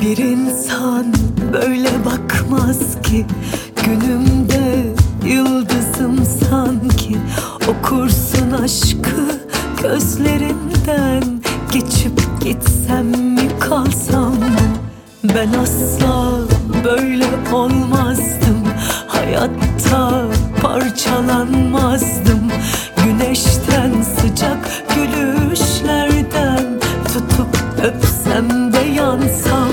Bir insan böyle bakmaz ki. Günümde yıldızım sanki. Okursun aşkı gözlerinden. Geçip gitsem mi kalsam mı? Ben asla böyle olmazdım. Hayatta parçalanmazdım. Güneşten sıcak gülüşlerden Tutup öpsem de yansam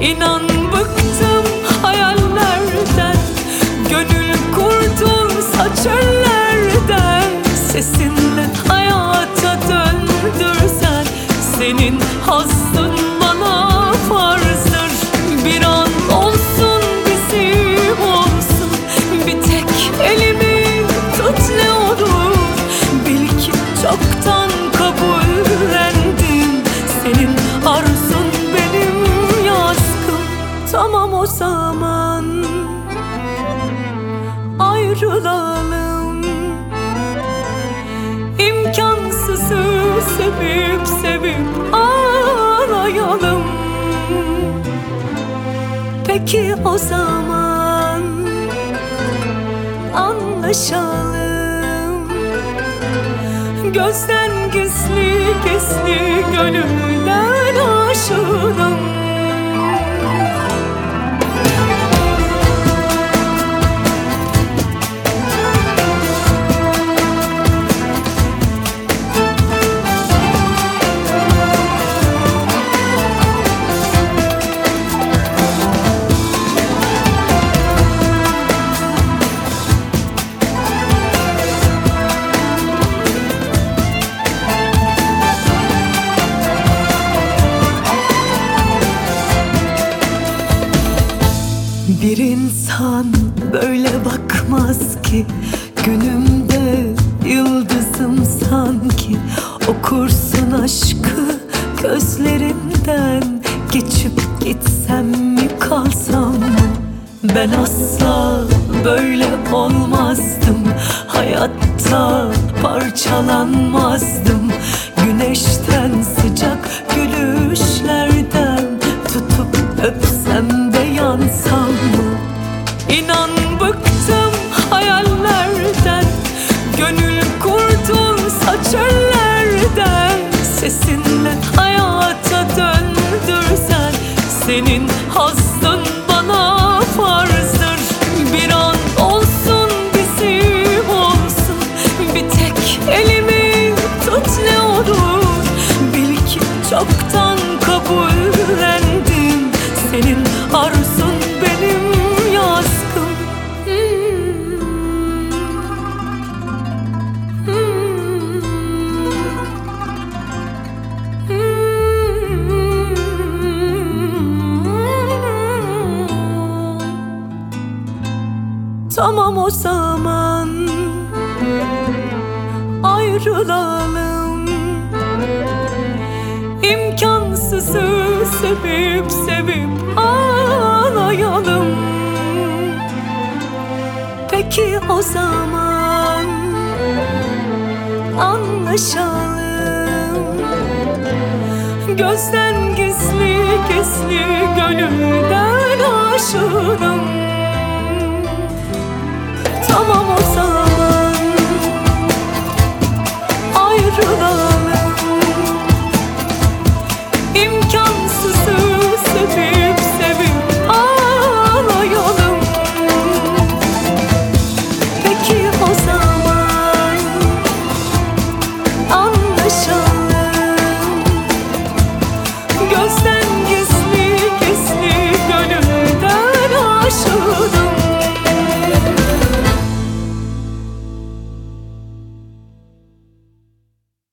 İnan bıktım hayallerden Gönül kurdum saç ellerden Sesinle hayata döndürsen Senin hazzın bana farzdır. Bir an ayrılalım İmkansızı sevip sevip ağlayalım Peki o zaman anlaşalım. Gözden gizli gizli gönülden aşığım Bir insan böyle bakmaz ki. Günümde yıldızım sanki. Okursun aşkı gözlerimden. Geçip gitsem mi kalsam mı? Ben asla böyle olmazdım. Hayatta parçalanmazdım. Güneşten sıcak gülüşlerden Tutup öpsem de yansam çoktan kabullendim. Senin arzun benim yazgım. Tamam o zaman ayrılalım sevip sevip ağlayalım. Peki o zaman anlaşalım. Gözden gizli gizli gönülden aşığım